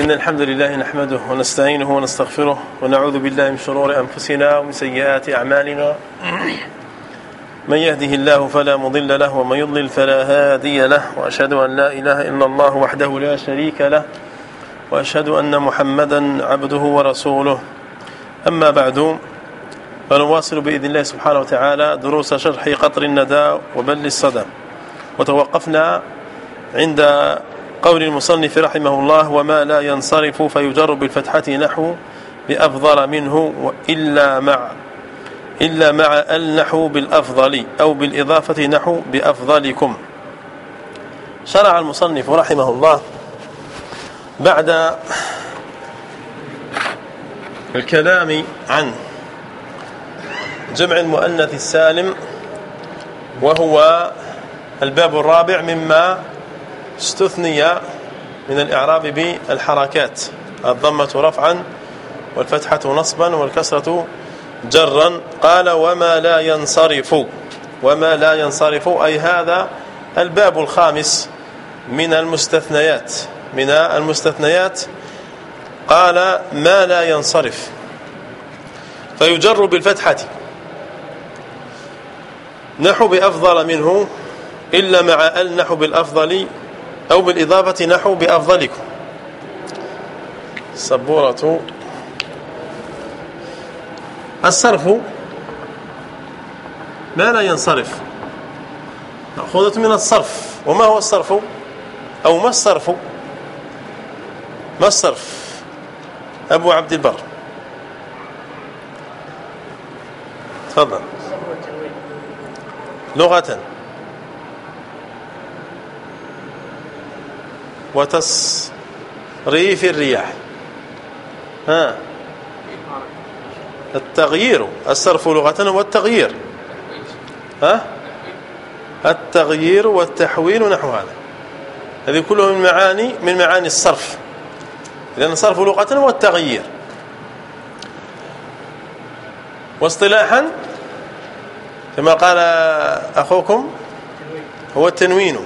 إن الحمد لله نحمده ونستعينه ونستغفره ونعوذ بالله من شرور أنفسنا ومن سيئات أعمالنا. من يهده الله فلا مضل له ومن يضلل فلا هادي له وأشهد أن لا إله إلا الله وحده لا شريك له وأشهد أن محمدا عبده ورسوله. أما بعد فنواصل بإذن الله سبحانه وتعالى دروس شرح قطر الندى وبل الصدى. وتوقفنا عند قول المصنف رحمه الله وما لا ينصرف فيجر بالفتحة نحو بأفضل منه وإلا مع إلا مع النحو بالأفضل أو بالإضافة نحو بأفضلكم. شرع المصنف رحمه الله بعد الكلام عن جمع المؤنث السالم وهو الباب الرابع مما استثني من الإعراب بالحركات. الضمة رفعا والفتحة نصبا والكسرة جرا. قال وما لا ينصرف. وما لا ينصرف أي هذا الباب الخامس من المستثنيات. من المستثنيات قال ما لا ينصرف. فيجر بالفتحة. نحو بأفضل منه إلا مع ال نحو بالأفضل أو بالإضافة نحو بأفضلكم. سبورة. الصرف ما لا ينصرف. مأخوذة من الصرف. وما هو الصرف؟ أو ما الصرف؟ ما الصرف؟ أبو عبد البر. تفضل. لغة. وتصريف الرياح. ها. التغيير. الصرف لغة هو التغيير ها. التغيير والتحويل نحو هذا. هذه كلها من معاني من معاني الصرف. اذا الصرف لغة هو التغيير واصطلاحا كما قال أخوكم هو التنوين.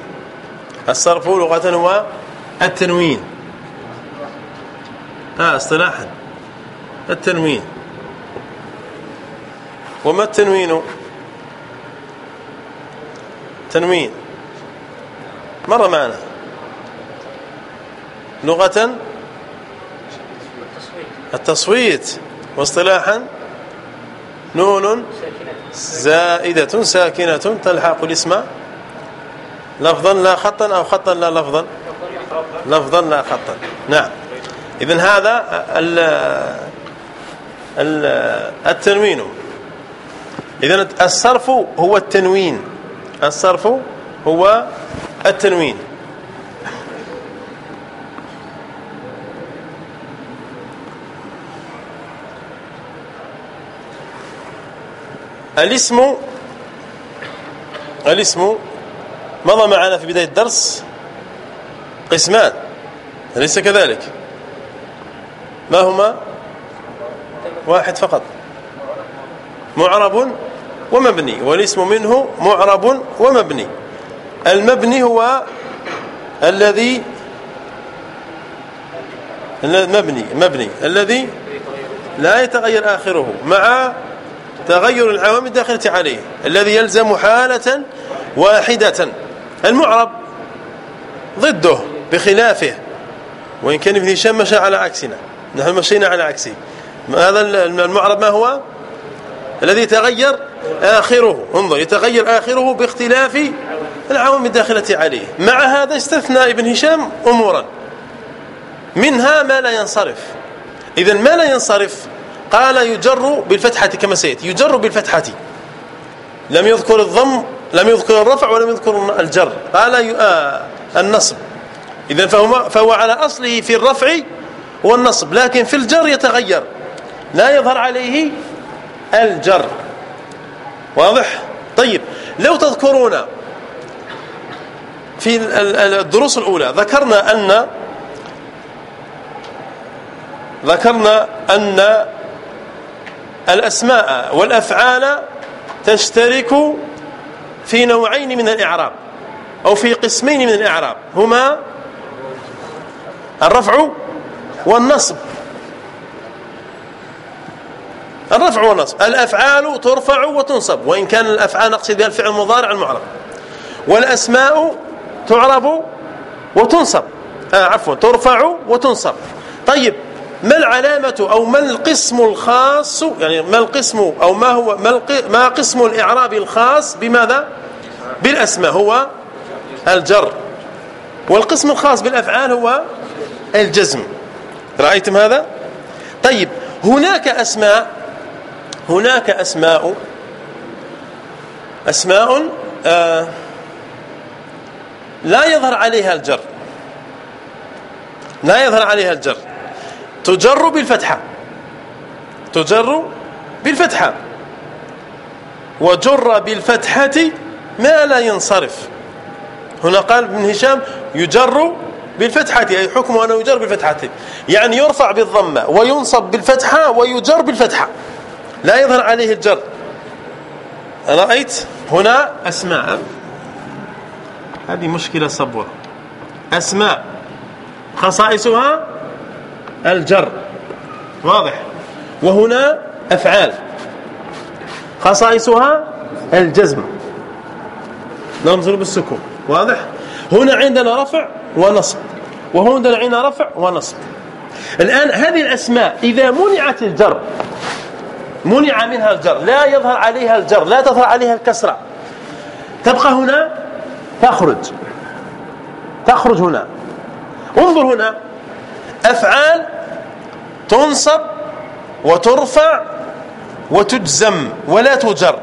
الصرف لغة هو التنوين. آه اصطلاحا. التنوين. وما التنوين؟ تنوين. مر معنا. لغة؟ التصويت. واصطلاحا؟ نون؟ زائدة. ساكنة. تلحق الاسم. لفظا لا خطا أو خطا لا لفظا. لفظا لا خطا. نعم. اذا هذا ال ال التنوين. اذا الصرف هو التنوين. الصرف هو التنوين. الاسم الاسم مضى معنا في بداية الدرس. قسمان أليس كذلك؟ ما هما؟ واحد فقط. معرب ومبني والاسم منه معرب ومبني. المبني هو الذي المبني مبني الذي لا يتغير آخره مع تغير العوامل الداخلة عليه الذي يلزم حالة واحدة. المعرب ضده. بخلافه. وإن كان ابن هشام مشى على عكسنا. نحن مشينا على عكسه. هذا المعرب ما هو؟ الذي يتغير آخره. انظر يتغير آخره باختلاف العوامل الداخلة عليه. مع هذا استثنى ابن هشام أمورا. منها ما لا ينصرف. إذا ما لا ينصرف؟ قال يجر بالفتحة كما سيأتي. يجر بالفتحة. لم يذكر الضم لم يذكر الرفع ولم يذكر الجر. قال آه النصب. اذا فهو فهو على أصله في الرفع والنصب لكن في الجر يتغير. لا يظهر عليه الجر. واضح؟ طيب لو تذكرون في الدروس الأولى ذكرنا ان ذكرنا أن الأسماء والأفعال تشترك في نوعين من الإعراب أو في قسمين من الإعراب هما الرفع والنصب. الرفع والنصب. الأفعال ترفع وتنصب. وإن كان الأفعال نقصد بها الفعل المضارع المعرب. والأسماء تعرب وتنصب. آه عفوا ترفع وتنصب. طيب ما العلامة أو ما القسم الخاص؟ يعني ما القسم أو ما هو ما, ما قسم الإعراب الخاص بماذا؟ بالأسماء. هو الجر. والقسم الخاص بالأفعال هو الجزم. رأيتم هذا؟ طيب هناك أسماء هناك أسماء أسماء آه لا يظهر عليها الجر. لا يظهر عليها الجر. تجر بالفتحة. تجر بالفتحة. وجر بالفتحة ما لا ينصرف. هنا قال ابن هشام يجر بالفتحة أي حكمه أنه يجر بالفتحة. يعني يرفع بالضمة وينصب بالفتحة ويجر بالفتحة. لا يظهر عليه الجر. رأيت هنا أسماء. هذه مشكلة صبورة أسماء. خصائصها الجر. واضح. وهنا أفعال. خصائصها الجزم. نرمز بالسكون. واضح. هنا عندنا رفع. ونصب. وهنا عندنا رفع ونصب. الآن هذه الأسماء إذا منعت الجر منع منها الجر لا يظهر عليها الجر لا تظهر عليها الكسرة. تبقى هنا تخرج. تخرج هنا. انظر هنا. أفعال تنصب وترفع وتجزم ولا تجر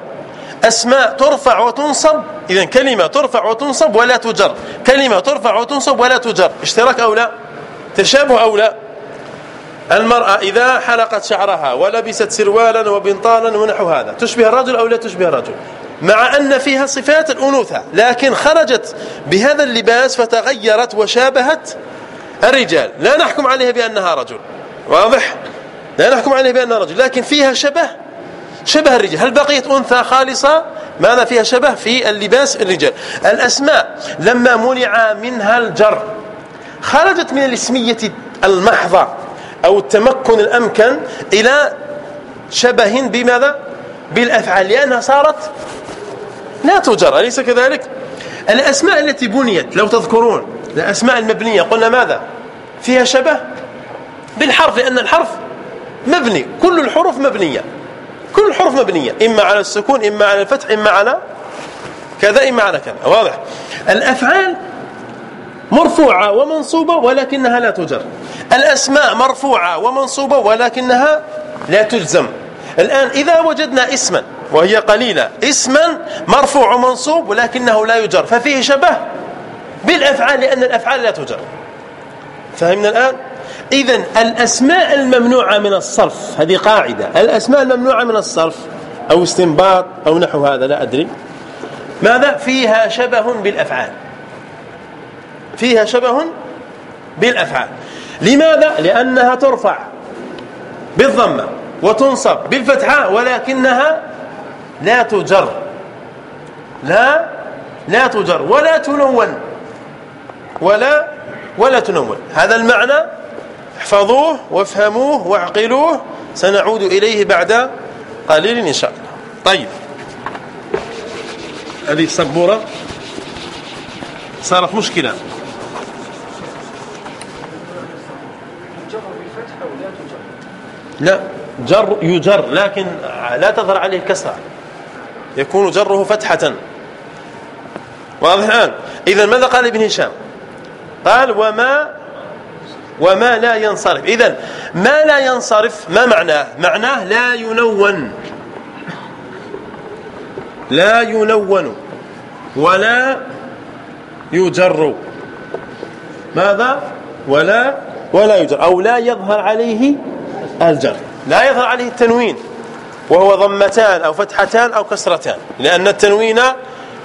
أسماء ترفع وتنصب. إذا كلمة ترفع وتنصب ولا تجر. كلمة ترفع وتنصب ولا تجر. اشتراك أو لا؟ تشابه أو لا؟ المرأة إذا حلقت شعرها ولبست سروالا وبنطالا ونحو هذا تشبه الرجل أو لا تشبه الرجل؟ مع أن فيها صفات الأنوثة لكن خرجت بهذا اللباس فتغيرت وشابهت. الرجال لا نحكم عليها بأنها رجل. واضح؟ لا نحكم عليها بأنها رجل لكن فيها شبه شبه الرجال. هل بقيت أنثى خالصة؟ ماذا فيها شبه في اللباس الرجال. الأسماء لما منع منها الجر خرجت من الاسمية المحضة أو التمكن الأمكن إلى شبه بماذا؟ بالأفعال لأنها صارت لا تجر أليس كذلك؟ الأسماء التي بنيت لو تذكرون الأسماء المبنية قلنا ماذا؟ فيها شبه بالحرف لأن الحرف مبني كل الحروف مبنية. كل الحروف مبنية إما على السكون إما على الفتح إما على كذا إما على كذا واضح؟ الأفعال مرفوعة ومنصوبة ولكنها لا تجر. الأسماء مرفوعة ومنصوبة ولكنها لا تجزم الآن إذا وجدنا اسما وهي قليلة اسما مرفوع ومنصوب ولكنه لا يجر ففيه شبه بالأفعال لأن الأفعال لا تجر. فهمنا الآن؟ إذا الأسماء الممنوعة من الصرف هذه قاعدة. الأسماء الممنوعة من الصرف أو استنباط أو نحو هذا لا أدري. ماذا؟ فيها شبه بالأفعال. فيها شبه بالأفعال. لماذا؟ لأنها ترفع بالضمة وتنصب بالفتحة ولكنها لا تجر. لا لا تجر ولا تنون. ولا ولا تنون. هذا المعنى احفظوه وافهموه واعقلوه سنعود إليه بعد قليل إن شاء الله. طيب. هذه السبورة صارت مشكلة. لا جر يجر لكن لا تظهر عليه الكسرة. يكون جره فتحة. واضح الآن؟ إذا ماذا قال ابن هشام؟ قال وما وما لا ينصرف. إذا ما لا ينصرف ما معناه؟ معناه لا ينون. لا ينون ولا يجر. ماذا؟ ولا ولا يجر. أو لا يظهر عليه الجر. لا يظهر عليه التنوين. وهو ضمتان أو فتحتان أو كسرتان. لأن التنوين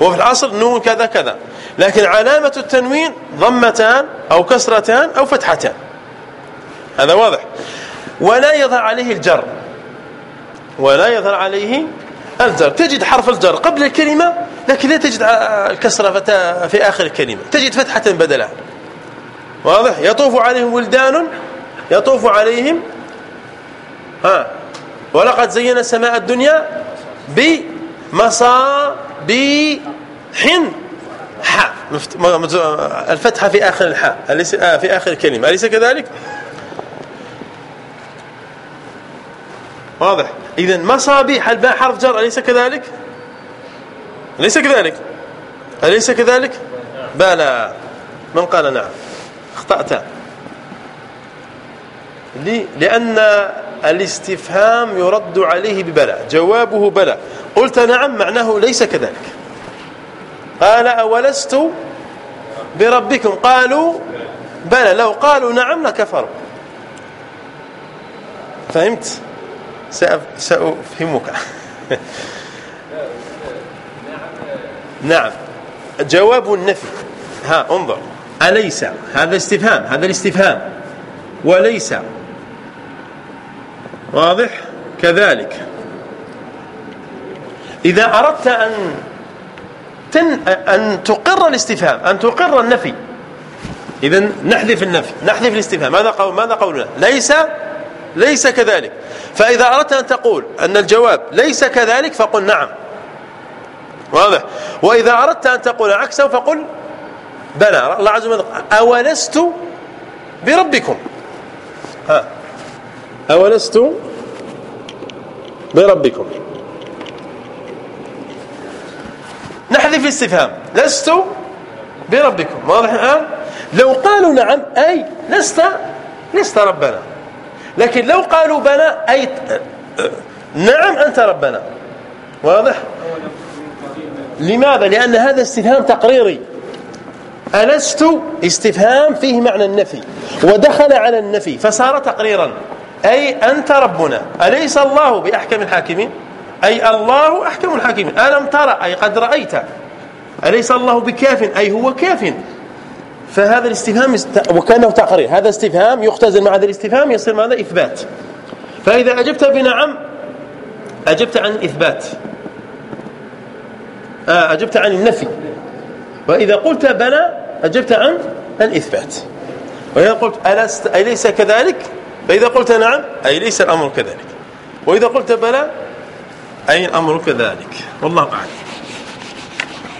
هو في الأصل نون كذا كذا. لكن علامة التنوين ضمتان أو كسرتان أو فتحتان. هذا واضح. ولا يظهر عليه الجر. ولا يظهر عليه الجر. تجد حرف الجر قبل الكلمة لكن لا تجد الكسرة في آخر الكلمة. تجد فتحة بدلها واضح؟ يطوف عليهم ولدان يطوف عليهم ها. ولقد زينا السماء الدنيا بمصابيح. حاء الفتحة في آخر الحاء. آه، في آخر الكلمة. أليس كذلك؟ واضح. إذا مصابيح الباء حرف جر أليس كذلك؟ أليس كذلك؟ أليس كذلك؟ بلى من قال نعم؟ اخطأت. لأن الاستفهام يرد عليه ببلى جوابه بلى قلت نعم معناه ليس كذلك. قال أولست بربكم قالوا بلى لو قالوا نعم لكفروا. فهمت؟ سأفهمك. نعم. جواب النفي. ها انظر. أليس؟ هذا استفهام هذا الاستفهام. وليس. واضح؟ كذلك. إذا أردت أن تن أن تقر الاستفهام أن تقر النفي. إذا نحذف النفي نحذف الاستفهام. ماذا قول ماذا قولنا؟ ليس ليس كذلك. فإذا أردت أن تقول أن الجواب ليس كذلك فقل نعم. واضح؟ وإذا أردت أن تقول عكسه فقل بلى. الله عز وجل أولست بربكم؟ ها. أولست بربكم. نحذف الاستفهام. لست بربكم. واضح الآن؟ لو قالوا نعم أي لست لست ربنا. لكن لو قالوا بلى أي نعم أنت ربنا. واضح؟ لماذا؟ لأن هذا استفهام تقريري. ألست استفهام فيه معنى النفي. ودخل على النفي فصار تقريرا. أي أنت ربنا. أليس الله بأحكم الحاكمين؟ أي الله أحكم الحاكمين. ألم ترى أي قد رأيت. أليس الله بكاف؟ أي هو كاف. فهذا الاستفهام وكأنه تقرير. هذا استفهام يختزل مع هذا الاستفهام يصير ماذا إثبات. فإذا أجبت بنعم أجبت عن الإثبات آه أجبت عن النفي. وإذا قلت بلى أجبت عن الإثبات. وإذا قلت ألست أليس كذلك؟ فإذا قلت نعم أي ليس الأمر كذلك. وإذا قلت بلى أي الأمر كذلك. والله أعلم.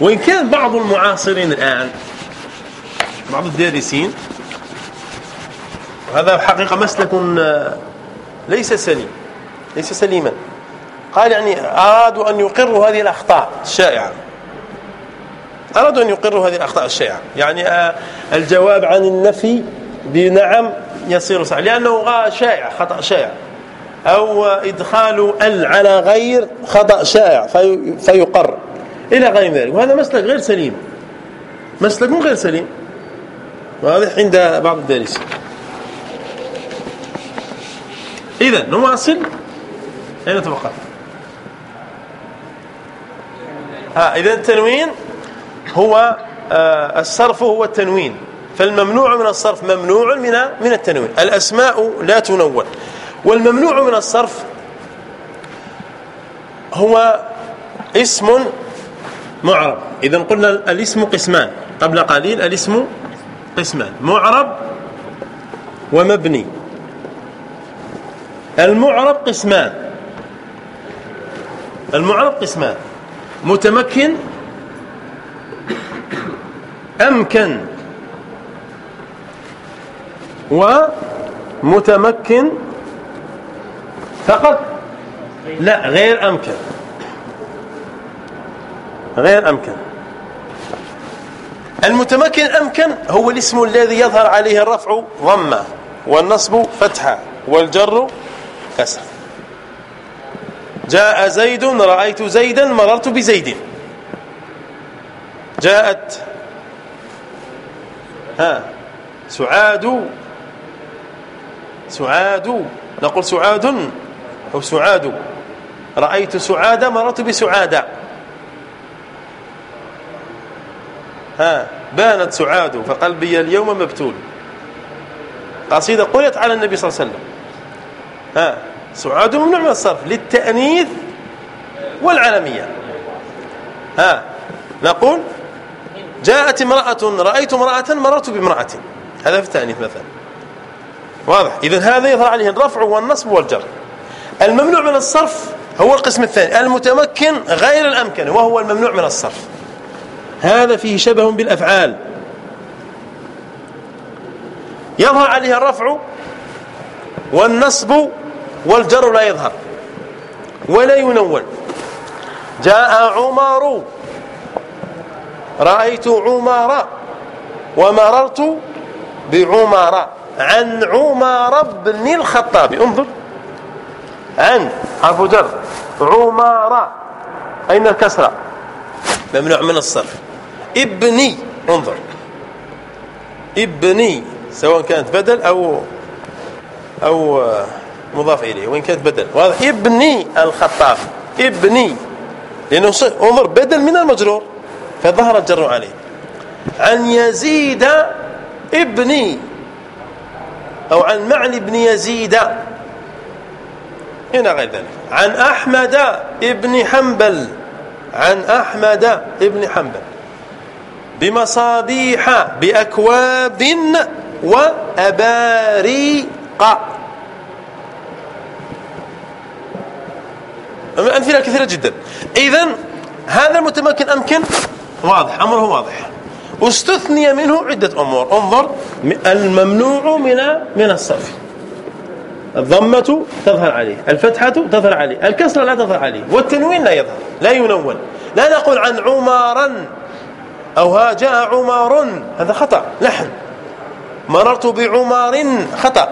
وإن كان بعض المعاصرين الآن بعض الدارسين وهذا حقيقة مسلك آه، ليس سليم ليس سليما. قال يعني أرادوا أن يقروا هذه الأخطاء الشائعة. أرادوا أن يقروا هذه الأخطاء الشائعة. يعني آه، الجواب عن النفي بنعم يصير صحيح. لأنه شائع خطأ شائع. أو إدخال ال على غير خطأ شائع في فيقر. إلى غير ذلك. وهذا مسلك غير سليم. مسلك غير سليم. واضح عند بعض الدارسين إذا نواصل. أين توقف ها إذا التنوين هو آه الصرف هو التنوين. فالممنوع من الصرف ممنوع من من التنوين. الأسماء لا تنون. والممنوع من الصرف هو اسم معرب. إذا قلنا الاسم قسمان. قبل قليل الاسم قسمان. معرب ومبني. المعرب قسمان. المعرب قسمان. متمكن أمكن ومتمكن فقط؟ لا غير أمكن. غير أمكن. المتمكن أمكن هو الاسم الذي يظهر عليه الرفع ضمة والنصب فتحة والجر كسر. جاء زيد رأيت زيدا مررت بزيد. جاءت ها سعاد. سعاد نقول سعاد. أو سعاد. رأيت سعاد مررت بسعادة ها بانت سعاد فقلبي اليوم مبتول. قصيدة قرأت على النبي صلى الله عليه وسلم. ها سعاد ممنوع من الصرف للتأنيث والعلمية. ها نقول جاءت امرأة رأيت امرأة مررت بامرأة. هذا في التأنيث مثلا. واضح؟ إذا هذا يظهر عليه الرفع والنصب والجر. الممنوع من الصرف هو القسم الثاني المتمكن غير الأمكن وهو الممنوع من الصرف. هذا فيه شبه بالأفعال. يظهر عليه الرفع والنصب والجر لا يظهر ولا ينون. جاء عمر رأيت عمر ومررت بعمر. عن عمر بن الخطاب انظر. عن حرف جر. عمر أين الكسرة؟ ممنوع من الصرف. ابني انظر. ابني سواء كانت بدل أو أو مضاف إليه وإن كانت بدل. واضح. ابني الخطاب. ابني. لأنه انظر بدل من المجرور فظهر الجر عليه. عن يزيد ابني أو عن معنى بن يزيد. هنا غير ذلك عن أحمد ابن حنبل. عن أحمد ابن حنبل. بمصابيح بأكواب وأباريق. أمثلة كثيرة جدا. إذا هذا المتمكن أمكن؟ واضح. أمره واضح. استثني منه عدة أمور. انظر الممنوع من من الصرف. الضمة تظهر عليه الفتحة تظهر عليه الكسرة لا تظهر عليه والتنوين لا يظهر لا ينون. لا نقول عن عمارا أو ها جاء عمار هذا خطأ لحن. مررت بعمار خطأ.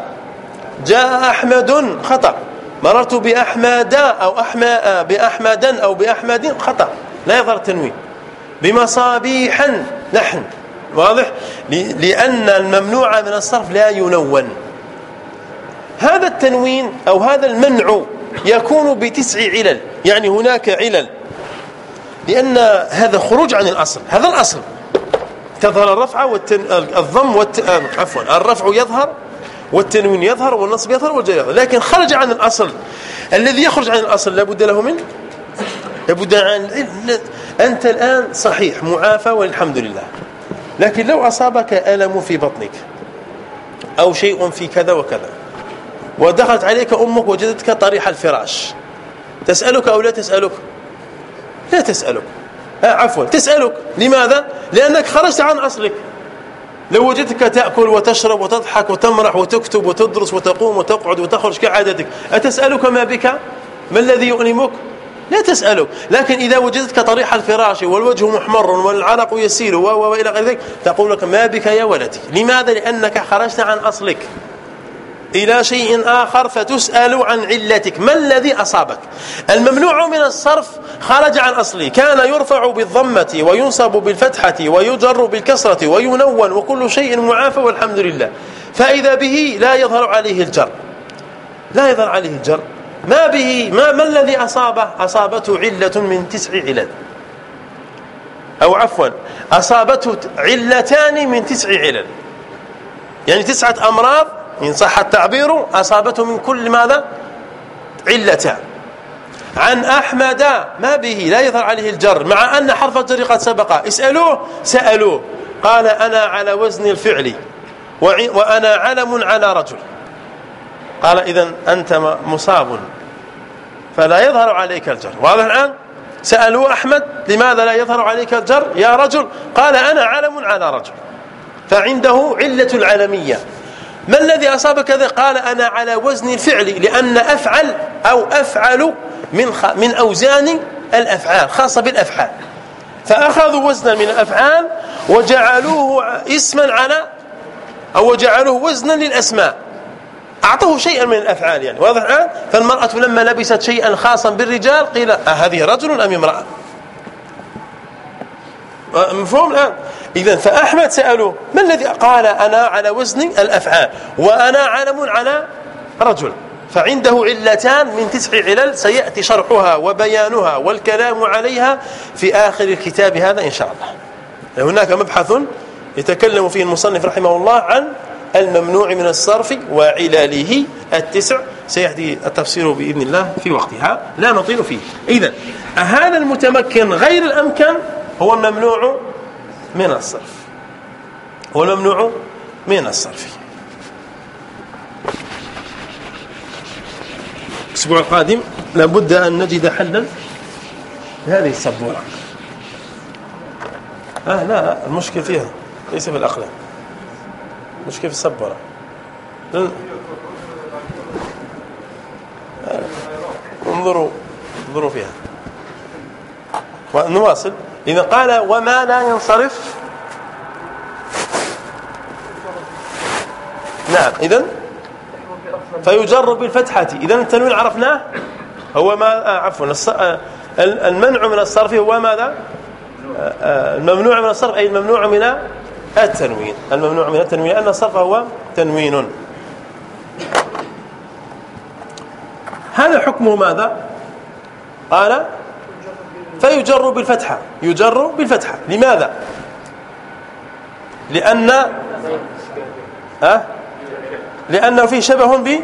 جاء أحمد خطأ. مررت بأحمد أو أحمد بأحمدا أو بأحمد خطأ. لا يظهر التنوين. بمصابيحا نحن واضح؟ لأن الممنوع من الصرف لا ينون. هذا التنوين أو هذا المنع يكون بتسع علل يعني هناك علل. لأن هذا خروج عن الأصل هذا الأصل. تظهر الرفع والتن... الضم والت... عفوا الرفع يظهر والتنوين يظهر والنصب يظهر والجر يظهر. لكن خرج عن الأصل. الذي يخرج عن الأصل لابد له من؟ لابد عن أنت الآن صحيح معافى والحمد لله. لكن لو أصابك ألم في بطنك أو شيء في كذا وكذا ودخلت عليك أمك وجدتك طريح الفراش. تسألك أو لا تسألك؟ لا تسألك. آه عفوا تسألك. لماذا؟ لأنك خرجت عن أصلك. لو وجدتك تأكل وتشرب وتضحك وتمرح وتكتب وتدرس وتقوم وتقعد وتخرج كعادتك أتسألك ما بك؟ ما الذي يؤلمك؟ لا تسألك. لكن إذا وجدتك طريح الفراش والوجه محمر والعرق يسيل وإلى غير ذلك تقول لك ما بك يا ولدي؟ لماذا؟ لأنك خرجت عن أصلك. إلى شيء آخر فتسأل عن علتك. ما الذي أصابك؟ الممنوع من الصرف خرج عن أصله كان يرفع بالضمة وينصب بالفتحة ويجر بالكسرة وينون وكل شيء معافى والحمد لله. فإذا به لا يظهر عليه الجر. لا يظهر عليه الجر. ما به ما, ما الذي أصابه؟ أصابته علة من تسع علل. أو عفوا أصابته علتان من تسع علل. يعني تسعة أمراض إن صح التعبير أصابته من كل ماذا؟ علتان عن أحمد ما به؟ لا يظهر عليه الجر مع أن حرف الجر قد سبق. اسألوه سألوه. قال أنا على وزن الفعل وأنا علم على رجل. قال إذا أنت مصاب. فلا يظهر عليك الجر. واضح الآن؟ سألوا أحمد لماذا لا يظهر عليك الجر يا رجل؟ قال أنا علم على رجل. فعنده علة العلمية. ما الذي أصاب كذا؟ قال أنا على وزن الفعل لأن أفعل أو أفعل من من أوزان الأفعال خاصة بالأفعال. فأخذوا وزنا من الأفعال وجعلوه اسما على أو جعلوه وزنا للأسماء. أعطوه شيئا من الأفعال يعني واضح الآن؟ فالمرأة لما لبست شيئا خاصا بالرجال قيل أهذه رجل أم امرأة؟ مفهوم الآن؟ إذا فأحمد سألوه ما الذي قال أنا على وزن الأفعال وأنا علم على رجل فعنده علتان من تسع علل سيأتي شرحها وبيانها والكلام عليها في آخر الكتاب هذا إن شاء الله. هناك مبحث يتكلم فيه المصنف رحمه الله عن الممنوع من الصرف وعلاله التسع. سيأتي التفسير بإذن الله في وقتها لا نطيل فيه. إذا هذا المتمكن غير الأمكن هو الممنوع من الصرف. هو الممنوع من الصرف. الأسبوع القادم لابد أن نجد حلا لهذه السبورة. آه لا المشكل فيها ليس في الأقلام. المشكل في السبورة. انظروا انظروا فيها. ونواصل إذا قال وما لا ينصرف. نعم إذن فيجر بالفتحة. إذا التنوين عرفناه. هو ما آه عفوا آه، المنع من الصرف هو ماذا؟ آه، الممنوع من الصرف أي الممنوع من التنوين. الممنوع من التنوين لأن الصرف هو تنوين. هذا حكمه ماذا؟ قال فيجر بالفتحة. يجر بالفتحة. لماذا؟ لأن أه؟ لأنه فيه شبه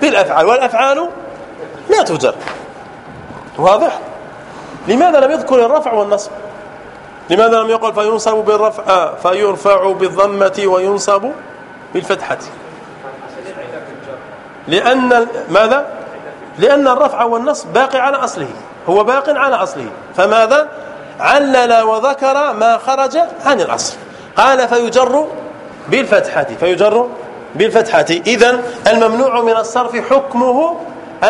بالأفعال. والأفعال لا تجر. واضح؟ لماذا لم يذكر الرفع والنصب؟ لماذا لم يقل فينصب بالرفع آه فيرفع بالضمة وينصب بالفتحة؟ لأن ماذا؟ لأن الرفع والنصب باقي على أصله. هو باق على أصله. فماذا؟ علل وذكر ما خرج عن الأصل. قال فيجر بالفتحة. فيجر بالفتحة. إذا الممنوع من الصرف حكمه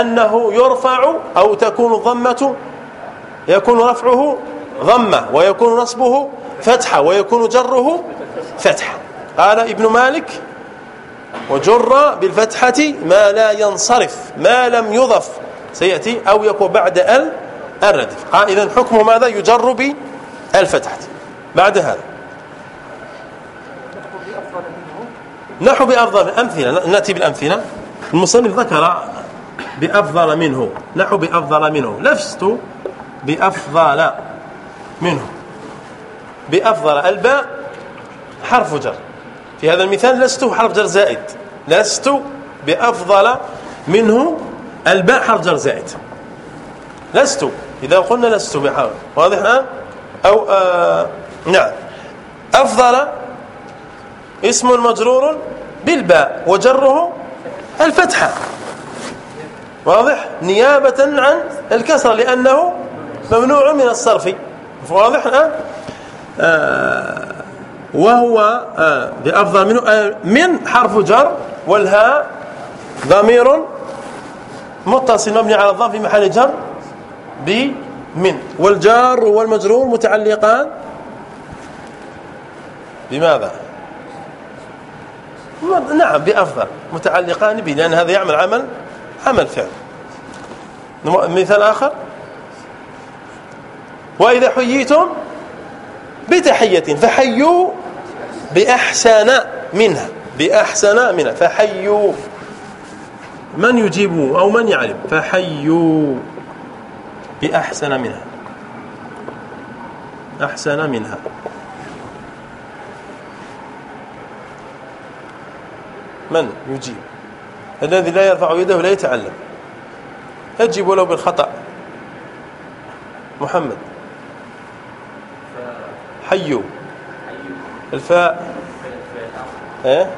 أنه يرفع أو تكون الضمة يكون رفعه ضمة ويكون نصبه فتحة ويكون جره فتحة. قال ابن مالك وجر بالفتحة ما لا ينصرف ما لم يضف. سيأتي أو يكون بعد ال الردف. قال إذن حكمه ماذا يجر بالفتحة بعد هذا. نحو بأفضل أمثلة. نأتي بالأمثلة. المصنف ذكر بأفضل منه. نحو بأفضل منه. لست بأفضل منه. بأفضل الباء حرف جر. في هذا المثال لست حرف جر زائد. لست بأفضل منه الباء حرف جر زائد. لست. إذا قلنا لست بحرف واضح؟ الآن أو آه نعم. أفضل اسم مجرور بالباء وجره الفتحة. واضح؟ نيابة عن الكسرة لأنه ممنوع من الصرف. واضح؟ الآن آه وهو آه بأفضل منه من حرف جر والهاء ضمير متصل مبني على الضم في محل جر بمن والجار والمجرور متعلقان بماذا؟ نعم بأفضل. متعلقان به لأن هذا يعمل عمل عمل فعل. مثال آخر. وإذا حييتم بتحية فحيوا بأحسن منها. بأحسن منها. فحيوا. من يجيب أو من يعلم فحيوا. بأحسن منها. أحسن منها. من يجيب؟ الذي لا يرفع يده لا يتعلم. يجب ولو بالخطأ. محمد. حيوا الفاء. إيه؟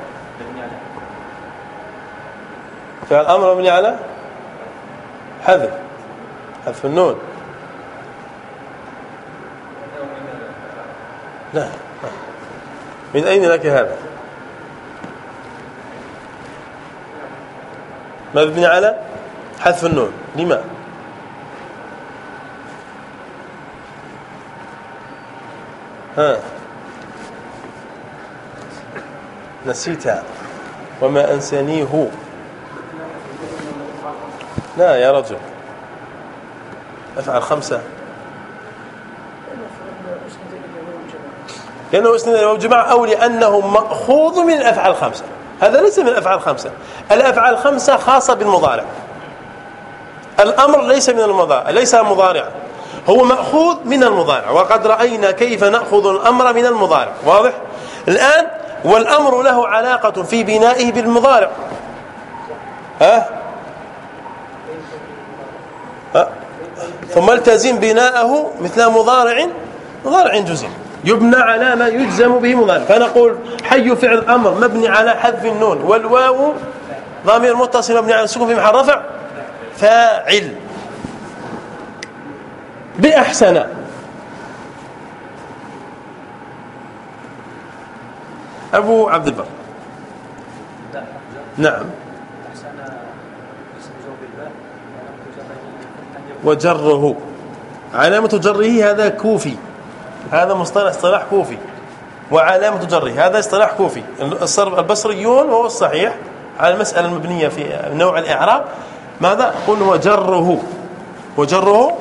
فعل أمر مبني على حذف. حذف النون لا من أين لك هذا؟ مبني على؟ حذف النون لما؟ ها. نسيتها. وما أنسانيه. لا يا رجل. أفعل خمسة. لأنه اسند الواو جماعة أو لأنه مأخوذ من الأفعال الخمسة هذا ليس من الأفعال الخمسة الأفعال الخمسة خاصة بالمضارع. الأمر ليس من المضارع ليس مضارعا هو مأخوذ من المضارع. وقد رأينا كيف نأخذ الأمر من المضارع. واضح؟ الآن والأمر له علاقة في بنائه بالمضارع. ها؟ ثم التزم بناءه مثل مضارع مضارع جزم. يبنى على ما يجزم به مضارع. فنقول حي فعل أمر مبني على حذف النون والواو ضمير متصل مبني على السكون في محل رفع فاعل. بأحسن. أبو عبد البر. نعم. وجره. علامة جره هذا كوفي. هذا مصطلح اصطلاح كوفي. وعلامة جره هذا اصطلاح كوفي. البصريون وهو الصحيح على المسألة المبنية في نوع الإعراب ماذا؟ قل وجره. وجره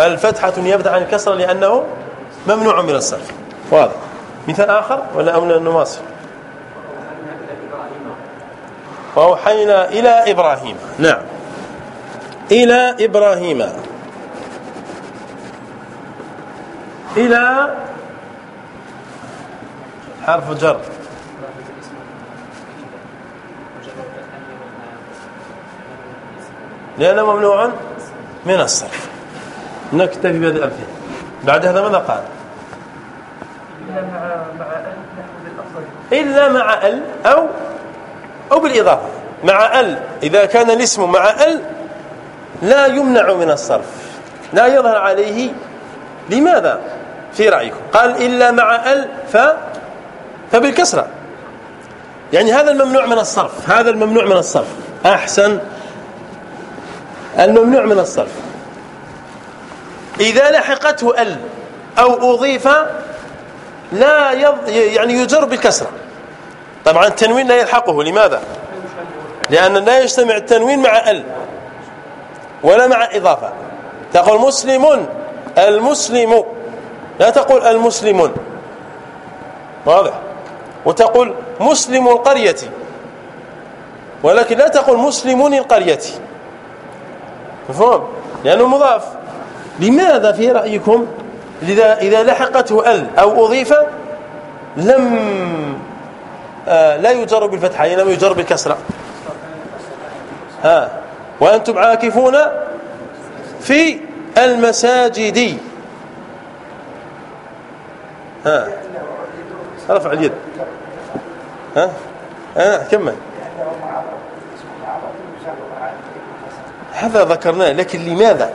الفتحة نيابة عن الكسرة لأنه ممنوع من الصرف. واضح. مثال آخر ولا أمنا نواصل وأوحينا إلى إبراهيم. نعم. إلى إبراهيم. إلى حرف جر. لأنه ممنوع من الصرف. نكتفي بهذه الأمثلة. بعد هذا ماذا قال؟ إلا مع ال أو أو بالإضافة. مع ال. إذا كان الاسم مع ال لا يمنع من الصرف. لا يظهر عليه. لماذا؟ في رأيكم. قال إلا مع أل ف فبالكسرة. يعني هذا الممنوع من الصرف. هذا الممنوع من الصرف. أحسن. الممنوع من الصرف. إذا لحقته أل أو أضيف لا يض... يعني يجر بالكسرة. طبعا التنوين لا يلحقه. لماذا؟ لأن لا يجتمع التنوين مع أل. ولا مع إضافة تقول مسلم المسلم لا تقول المسلمون واضح؟ وتقول مسلم القرية. ولكن لا تقول مسلمون القرية. مفهوم؟ لأنه مضاف. لماذا في رأيكم إذا, إذا لحقته ال أو أضيف لم آه لا يجر بالفتحة إنما يجر بالكسرة؟ ها؟ وأنتم عاكفون في المساجد. ها. رفع اليد. ها. ها كمل. هذا ذكرناه لكن لماذا؟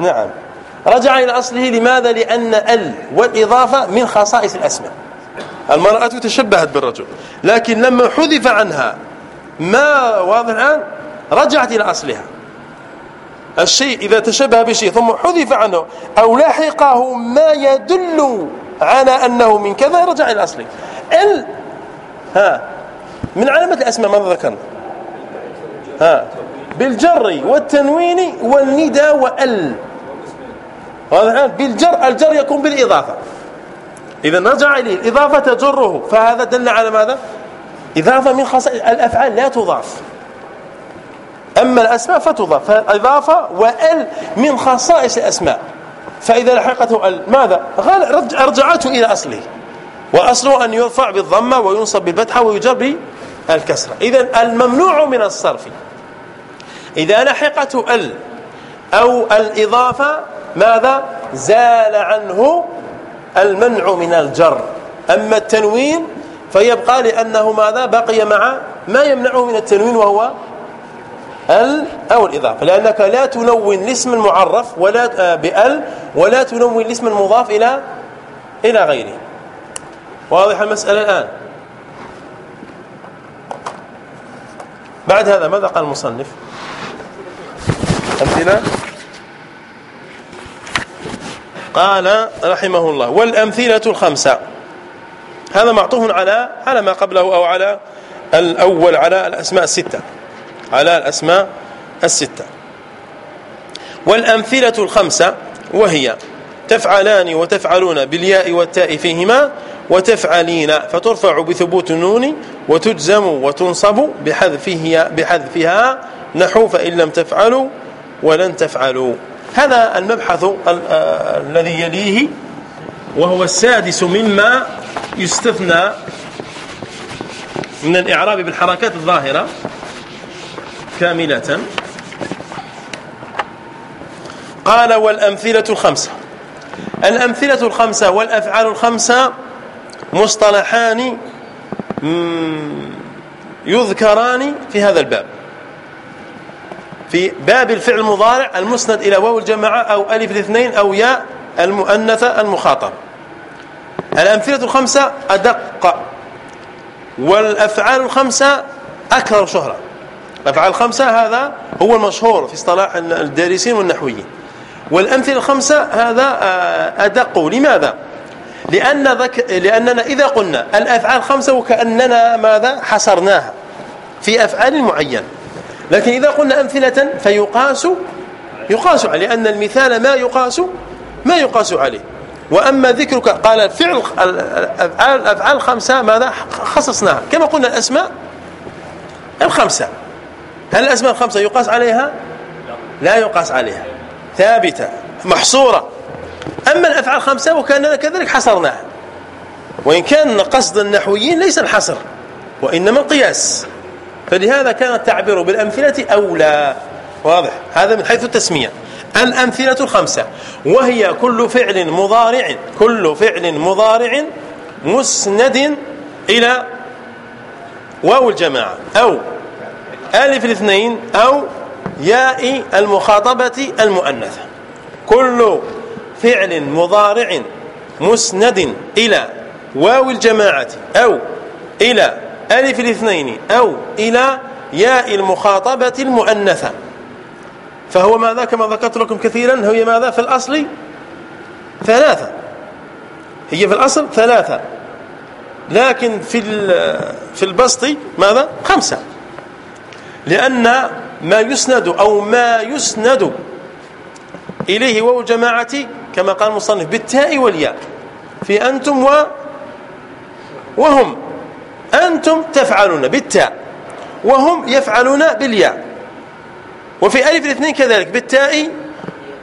نعم. رجع إلى أصله لماذا؟ لأن ال والإضافة من خصائص الأسماء. المرأة تشبهت بالرجل لكن لما حذف عنها ما واضح الآن؟ رجعت إلى أصلها. الشيء إذا تشبه بشيء ثم حذف عنه أو لحقه ما يدل على أنه من كذا رجع إلى أصله. ال ها من علامة الأسماء ماذا ذكرنا؟ ها بالجر والتنوين والندى وال. واضح الآن بالجر الجر يكون بالإضافة. إذا رجع إليه الإضافة تجره. فهذا دل على ماذا؟ إضافة من خصائص الأفعال لا تضاف. أما الأسماء فتضاف. فالإضافة وأل من خصائص الأسماء. فإذا لحقته ال ماذا؟ رجعته إلى أصله. وأصله أن يرفع بالضمة وينصب بالفتحة ويجر بالكسرة. إذا الممنوع من الصرف. إذا لحقته ال أو الإضافة ماذا؟ زال عنه المنع من الجر. أما التنوين فيبقى لأنه ماذا؟ بقي مع ما يمنعه من التنوين وهو ال أو الإضافة. لأنك لا تنون الاسم المعرف ولا آه، بأل ولا تنون الاسم المضاف إلى إلى غيره. واضح المسألة الآن؟ بعد هذا ماذا قال المصنف؟ أمثلة؟ قال رحمه الله والأمثلة الخمسة. هذا معطوف على على ما قبله أو على الأول على الأسماء الستة. على الأسماء الستة. والأمثلة الخمسة وهي تفعلان وتفعلون بالياء والتاء فيهما وتفعلين فترفع بثبوت النون وتجزم وتنصب بحذفها بحذفها نحو فإن لم تفعلوا ولن تفعلوا. هذا المبحث آه، الذي يليه وهو السادس مما يستثنى من الإعراب بالحركات الظاهرة كاملة. قال والأمثلة الخمسة. الأمثلة الخمسة والأفعال الخمسة مصطلحان يذكران في هذا الباب. في باب الفعل المضارع المسند إلى واو الجماعة أو ألف الاثنين أو ياء المؤنثة المخاطب. الأمثلة الخمسة أدق والأفعال الخمسة أكثر شهرة. الأفعال الخمسة هذا هو المشهور في اصطلاح الدارسين والنحويين. والأمثلة الخمسة هذا آه، أدق. لماذا؟ لأن ذك... لأننا إذا قلنا الأفعال خمسة وكأننا ماذا؟ حصرناها في أفعال معينة. لكن إذا قلنا أمثلة فيقاس يقاس عليه لأن المثال ما يقاس ما يقاس عليه. وأما ذكرك قال الفعل الأفعال الأفعال الخمسة ماذا؟ خصصناها. كما قلنا الأسماء الخمسة. هل الأسماء الخمسة يقاس عليها؟ لا يقاس عليها. ثابتة محصورة. أما الأفعال الخمسة وكاننا كذلك حصرناها. وإن كان قصد النحويين ليس الحصر وإنما القياس. فلهذا كان التعبير بالأمثلة أولى. واضح. هذا من حيث التسمية. الأمثلة الخمسة. وهي كل فعل مضارع كل فعل مضارع مسند إلى واو الجماعة. أو ألف الاثنين أو ياء المخاطبة المؤنثة. كل فعل مضارع مسند إلى واو الجماعة أو إلى ألف الاثنين أو إلى ياء المخاطبة المؤنثة. فهو ماذا كما ذكرت لكم كثيرا؟ هي ماذا في الأصل؟ ثلاثة. هي في الأصل ثلاثة. لكن في في البسط ماذا؟ خمسة. لأن ما يسند أو ما يسند إليه واو الجماعة كما قال المصنف بالتاء والياء. في أنتم و وهم. أنتم تفعلون بالتاء وهم يفعلون بالياء. وفي ألف الاثنين كذلك بالتاء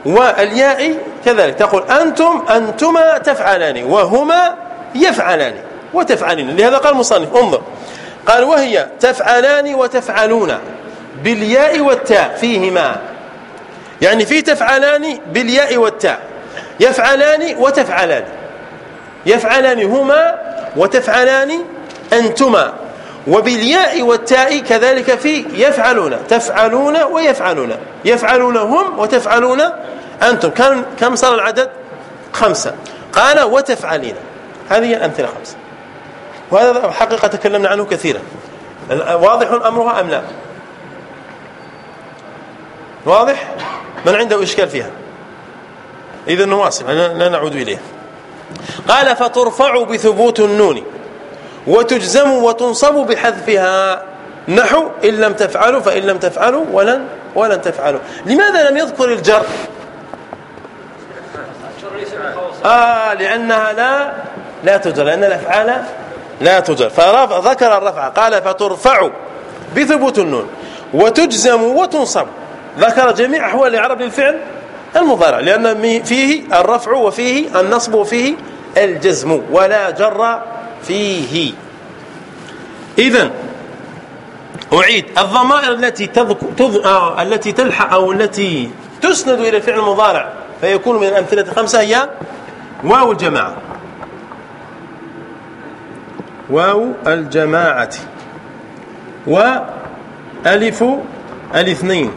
والياء كذلك. تقول أنتم أنتما تفعلان وهما يفعلان وتفعلين. لهذا قال المصنف انظر. قال وهي تفعلان وتفعلون بالياء والتاء فيهما. يعني في تفعلان بالياء والتاء. يفعلان وتفعلان. يفعلان هما وتفعلان أنتما. وبالياء والتاء كذلك في يفعلون. تفعلون ويفعلون. يفعلون هم وتفعلون أنتم. كم كم صار العدد؟ خمسة. قال وتفعلين. هذه الأمثلة خمسة. وهذا حقيقة تكلمنا عنه كثيرا. واضح أمرها أم لا؟ واضح؟ من عنده إشكال فيها؟ إذا نواصل. لا نعود إليه. قال فترفع بثبوت النون. وتجزم وتنصب بحذفها. نحو إن لم تفعلوا فإن لم تفعلوا ولن ولن تفعلوا. لماذا لم يذكر الجر؟ آه لأنها لا لا تجر لأن الأفعال لا تجر. فذكر الرفع قال فترفع بثبوت النون. وتجزم وتنصب. ذكر جميع أحوال العرب للفعل المضارع لأن فيه الرفع وفيه النصب وفيه الجزم. ولا جر فيه. إذا أعيد. الضمائر التي تذكر تذ... آه التي تلحق أو التي تسند إلى الفعل المضارع فيكون من الأمثلة الخمسة هي واو الجماعة. واو الجماعة. وألف الاثنين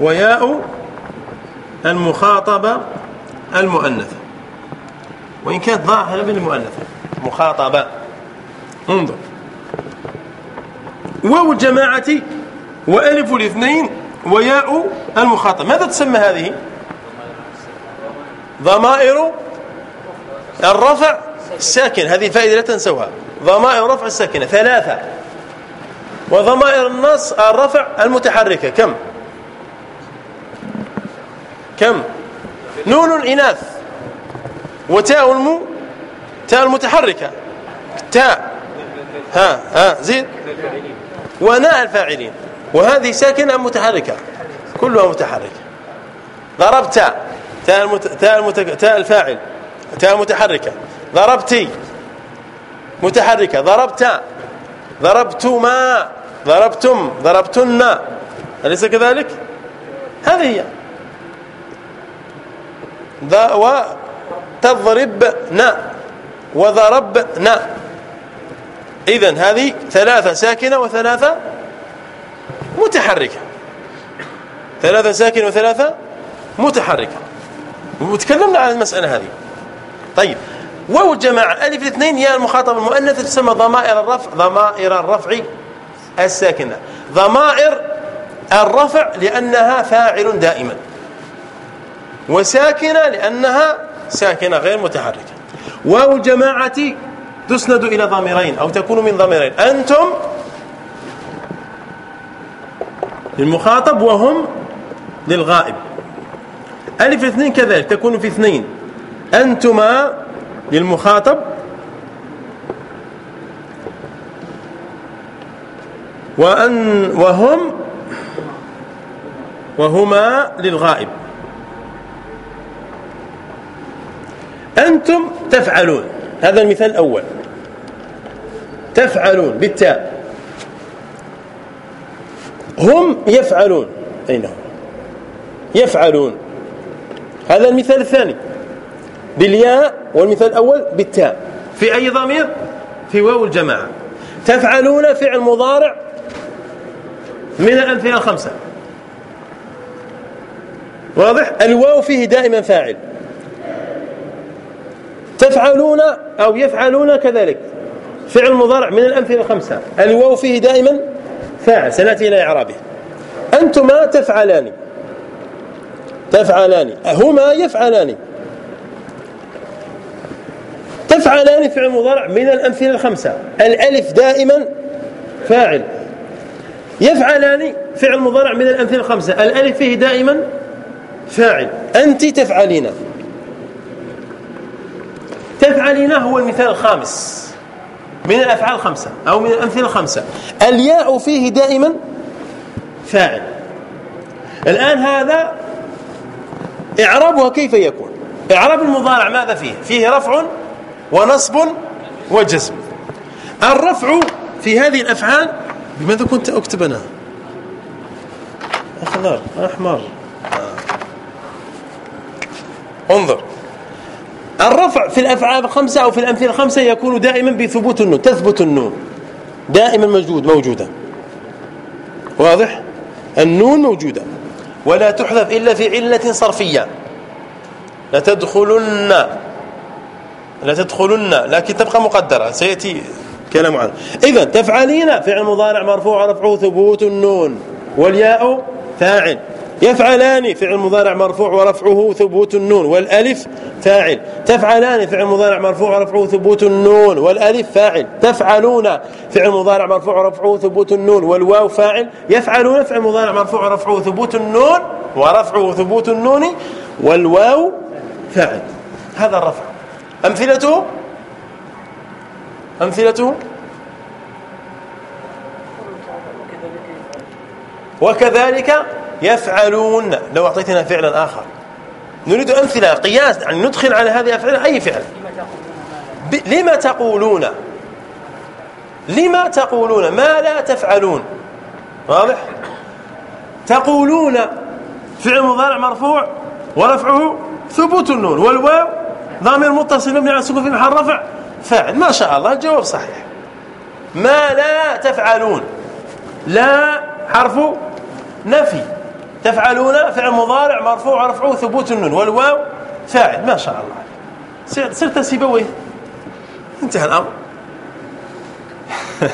وياء المخاطبة المؤنثة وإن كانت ظاهرة بالمؤنثة مخاطبة. انظر. واو الجماعة وألف الاثنين وياء المخاطب ماذا تسمى هذه؟ ضمائر الرفع الساكن. هذه فائدة لا تنسوها. ضمائر رفع الساكنة. ثلاثة. وضمائر النص الرفع المتحركة. كم؟ كم؟ نون الإناث. وتاء المو تاء المتحركة. تاء. ها ها زيد وناء الفاعلين. وهذه ساكنة متحركة؟ كلها متحركة. ضربت تاء. المت... تاء, المت... تاء الفاعل. تاء متحركة. ضربتي متحركة. ضربت ضربتما ضربتم. ضربتن. أليس كذلك؟ هذه هي. وتضربن وضربن إذن هذه ثلاثة ساكنة وثلاثة متحركة. ثلاثة ساكنة وثلاثة متحركة. وتكلمنا عن المسألة هذه. طيب. واو الجماعة ألف الاثنين يا المخاطب المؤنث تسمى ضمائر الرفع ضمائر الرفع الساكنة. ضمائر الرفع لأنها فاعل دائما. وساكنة لأنها ساكنة غير متحركة. واو الجماعة تسند إلى ضميرين أو تكون من ضميرين. أنتم للمخاطب وهم للغائب. ألف الاثنين كذلك تكون في اثنين. أنتما للمخاطب وأن وهم وهما للغائب. أنتم تفعلون. هذا المثال الأول. تفعلون بالتاء. هم يفعلون. أين هم؟ يفعلون. هذا المثال الثاني. بالياء والمثال الأول بالتاء. في أي ضمير؟ في واو الجماعة. تفعلون فعل مضارع من الأمثلة الخمسة. واضح؟ الواو فيه دائما فاعل. تفعلون أو يفعلون كذلك. فعل مضارع من الأمثلة الخمسة الواو فيه دائما فاعل سنأتي إلى إعرابه. أنتما تفعلان. تفعلان. هما يفعلان. تفعلان فعل مضارع من الأمثلة الخمسة. الألف دائما فاعل. يفعلان فعل مضارع من الأمثلة الخمسة. الألف فيه دائما فاعل. أنت تفعلين. تفعلين هو المثال الخامس من الأفعال الخمسة أو من الأمثلة الخمسة. الياء فيه دائما فاعل. الآن هذا إعرابها كيف يكون؟ إعراب المضارع ماذا فيه؟ فيه رفع ونصب وجزم. الرفع في هذه الأفعال بماذا كنت أكتب أنا؟ أخضر أحمر. انظر. الرفع في الأفعال الخمسة أو في الأمثلة الخمسة يكون دائما بثبوت النون تثبت النون. دائما موجود موجودة. واضح؟ النون موجودة. ولا تحذف إلا في علة صرفية. لتدخلن. لا تدخلن لكن تبقى مقدرة. سيأتي كلام عنه. إذا تفعلين فعل مضارع مرفوع رفعه ثبوت النون. والياء فاعل. يفعلان فعل مضارع مرفوع ورفعه ثبوت النون والألف فاعل. تفعلان فعل مضارع مرفوع ورفعه ثبوت النون والألف فاعل. تفعلون فعل مضارع مرفوع ورفعه ثبوت النون والواو فاعل. يفعلون فعل مضارع مرفوع ورفعه ثبوت النون ورفعه ثبوت النون والواو فاعل. هذا الرفع. امثلته امثلته وكذلك يفعلون. لو أعطيتنا فعلا آخر. نريد أمثلة قياس يعني ندخل على هذه الأفعال أي فعل. لما تقولون؟ لما تقولون؟ ما لا تفعلون. واضح؟ تقولون فعل مضارع مرفوع ورفعه ثبوت النون والواو ضامر متصل مبني على السكون في محل رفع فاعل. ما شاء الله الجواب صحيح. ما لا تفعلون. لا حرف نفي. تفعلون فعل مضارع مرفوع رفعه ثبوت النون والواو فاعل ما شاء الله. صرت سيبويه انتهى الأمر.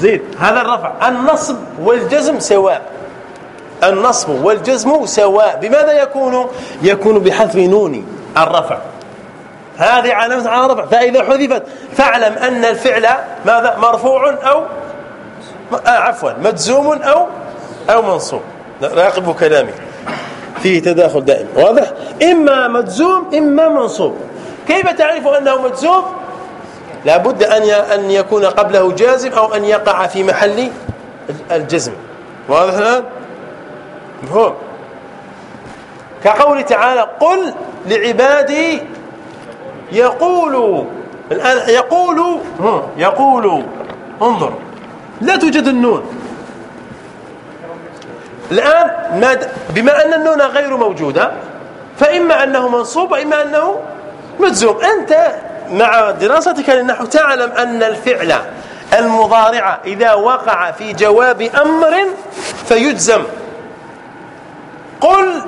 زيد هذا الرفع. النصب والجزم سواء. النصب والجزم سواء. بماذا يكون؟ يكون بحذف نون الرفع. هذه علامة على الرفع فإذا حذفت فاعلم أن الفعل ماذا؟ مرفوع أو آه عفوا مجزوم أو أو منصوب. راقبوا كلامي. فيه تداخل دائم. واضح؟ إما مجزوم إما منصوب. كيف تعرف أنه مجزوم؟ لابد أن أن يكون قبله جازم أو أن يقع في محل الجزم. واضح الآن؟ مفهوم. كقول تعالى قل لعبادي يقولوا. الآن يقول يقول انظر. لا توجد النون. الآن بما أن النون غير موجودة فإما أنه منصوب وإما أنه مجزوم. أنت مع دراستك للنحو تعلم أن الفعل المضارع إذا وقع في جواب أمر فيجزم. قل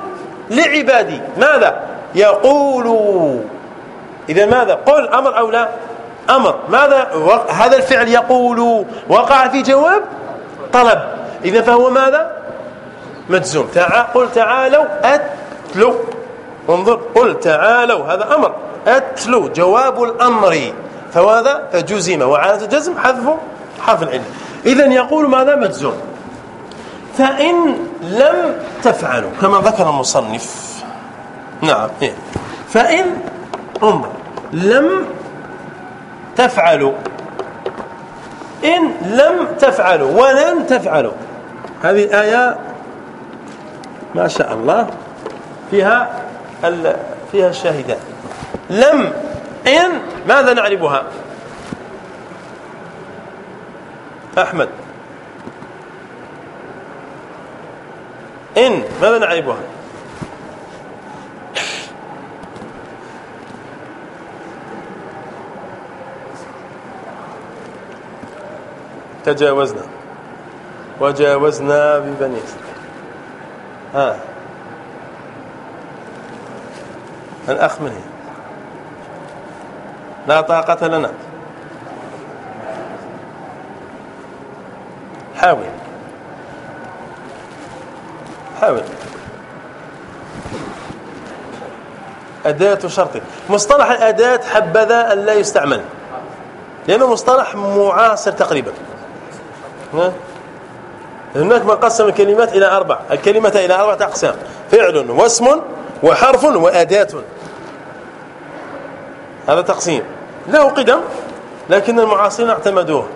لعبادي ماذا؟ يقول. إذا ماذا؟ قل أمر أو لا؟ أمر. ماذا؟ هذا الفعل يقول. وقع في جواب طلب. إذا فهو ماذا؟ مجزوم تعال قل تعالوا أتلو. انظر. قل تعالوا هذا أمر. أتلو جواب الأمر. فهذا فجزم. وعلى الجزم حذف حرف العلة إذا يقول ماذا؟ مجزوم فإن لم تفعلوا كما ذكر المصنف. نعم إيه. فإن انظر. لم تفعلوا. إن لم تفعلوا ولن تفعلوا. هذه الآية ما شاء الله. فيها فيها الشاهدان لم إن ماذا نعربها؟ أحمد. إن ماذا نعربها؟ تجاوزنا. وجاوزنا ببني ها. الأخ من هي لا طاقة لنا. حاول. حاول. أداة شرط. مصطلح الأداة حبذا أن لا يستعمل. لأنه مصطلح معاصر تقريبا. هناك من قسم الكلمات إلى أربع. الكلمة إلى أربعة أقسام فعل واسم وحرف وأداة. هذا تقسيم. له قدم لكن المعاصرين اعتمدوه.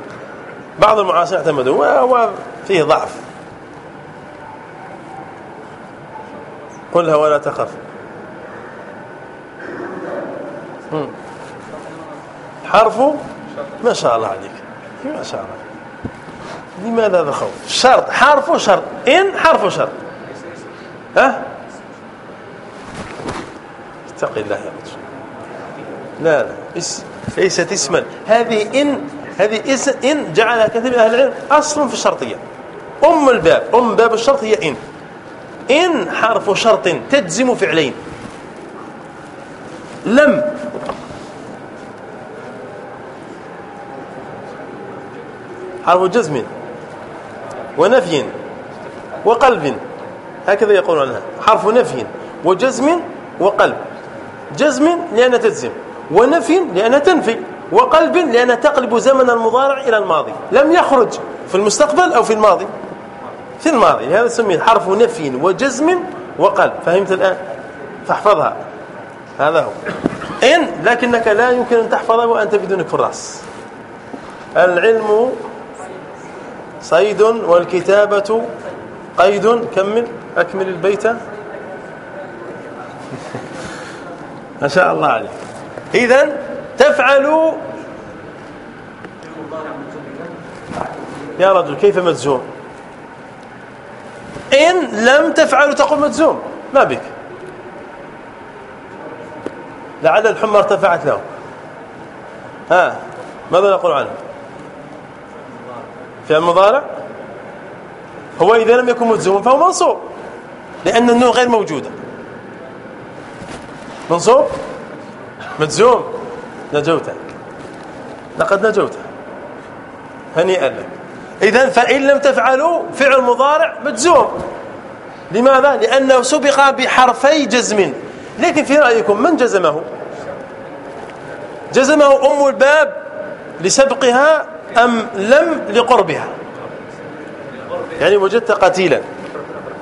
بعض المعاصرين اعتمدوه وهو فيه ضعف. قلها ولا تخف. حرف ما شاء الله عليك. ما شاء الله لماذا هذا الخوف شرط حرف شرط إن حرف شرط ها؟ اتق الله يا رجل. لا لا اس ليست اسما. هذه إن هذه اس إن جعلها كثير من أهل العلم أصل في الشرطية. أم الباب أم باب الشرط هي إن. إن حرف شرط تجزم فعلين. لم. حرف جزم. ونفي وقلب. هكذا يقول عنها. حرف نفي. وجزم وقلب. جزم لأن تجزم. ونفي لأن تنفي. وقلب لأن تقلب زمن المضارع إلى الماضي. لم يخرج في المستقبل أو في الماضي. في الماضي. هذا سميه حرف نفي وجزم وقلب. فهمت الآن؟ فاحفظها. هذا هو. إن لكنك لا يمكن أن تحفظها وأنت بدون كراس العلم صيد والكتابة قيد. كمل أكمل البيت؟ ما شاء الله عليك. إذا تفعل يا رجل كيف مجزوم؟ إن لم تفعل تقول مجزوم. ما بك. لعل الحمى ارتفعت له. ها ماذا نقول عنه؟ في المضارع هو إذا لم يكن مجزوما فهو منصوب لأن النون غير موجودة. منصوب؟ مجزوم نجوت لقد نجوت هنيئا لك. إذا فإن لم تفعلوا فعل مضارع مجزوم. لماذا؟ لأنه سبق بحرفي جزم. لكن في رأيكم من جزمه؟ جزمه أم الباب لسبقها أم لم لقربها؟ يعني وجدت قتيلا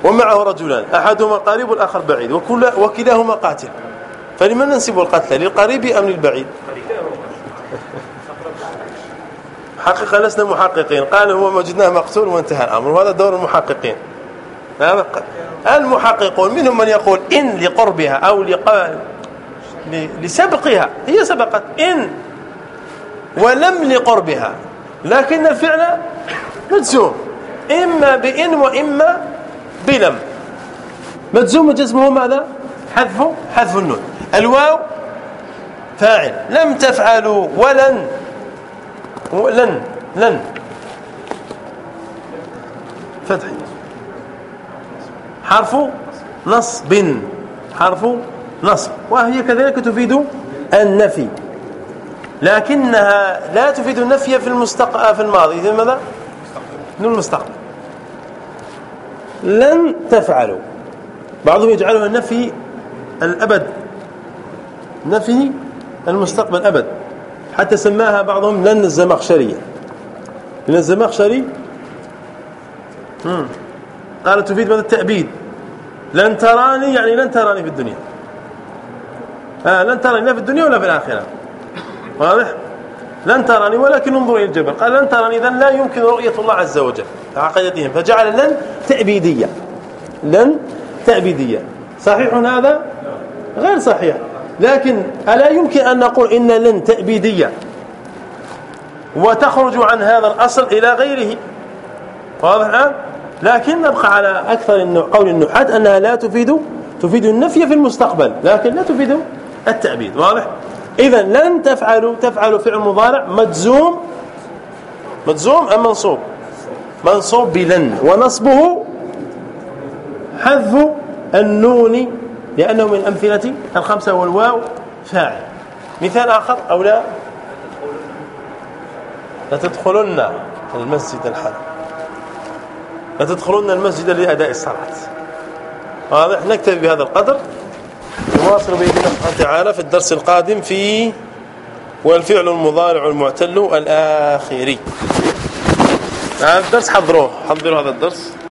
ومعه رجلان أحدهما قريب والآخر بعيد وكل وكلاهما قاتل. فلمن ننسب القتل؟ للقريب أم للبعيد؟ حقيقة لسنا محققين. قال هو وجدناه مقتول وانتهى الأمر وهذا دور المحققين. المحققون منهم من يقول إن لقربها أو لسبقها. هي سبقت إن ولم لقربها. لكن الفعل مجزوم. إما بإن وإما بلم. مجزوم جزمه ماذا؟ حذف حذف النون. الواو فاعل. لم تفعلوا ولن لن لن. فتح. حرف نصب. حرف نصب. وهي كذلك تفيد النفي. لكنها لا تفيد النفي في المستقبل في الماضي. في ماذا؟ في المستقبل. لن تفعلوا. بعضهم يجعلها النفي الأبد. نفي المستقبل أبد. حتى سماها بعضهم لن الزمخشرية. لن الزمخشري؟ قال تفيد ماذا؟ التأبيد. لن تراني يعني لن تراني في الدنيا. آه لن تراني لا في الدنيا ولا في الآخرة. واضح؟ لن تراني ولكن انظر إلى الجبل. قال لن تراني اذا لا يمكن رؤية الله عز وجل. عقيدتهم فجعل لن تأبيدية لن تأبيدية صحيح هذا؟ غير صحيح. لكن ألا يمكن أن نقول إن لن تأبيدية وتخرج عن هذا الأصل إلى غيره. واضح؟ الآن لكن نبقى على أكثر قول النحاة أنها لا تفيد تفيد النفي في المستقبل لكن لا تفيد التأبيد. واضح؟ إذا لن تفعلوا تفعل فعل مضارع مجزوم مجزوم أم منصوب؟ منصوب بلن ونصبه حذف النون لأنه من الأمثلة الخمسة والواو فاعل. مثال آخر أو لا؟ لتدخلن المسجد الحرام. لتدخلن المسجد لأداء الصلاة. واضح؟ نكتفي بهذا القدر. نواصل بإذن الله وتعالى في الدرس القادم في والفعل المضارع المعتل الآخري. الدرس حضروه. حضروا هذا الدرس.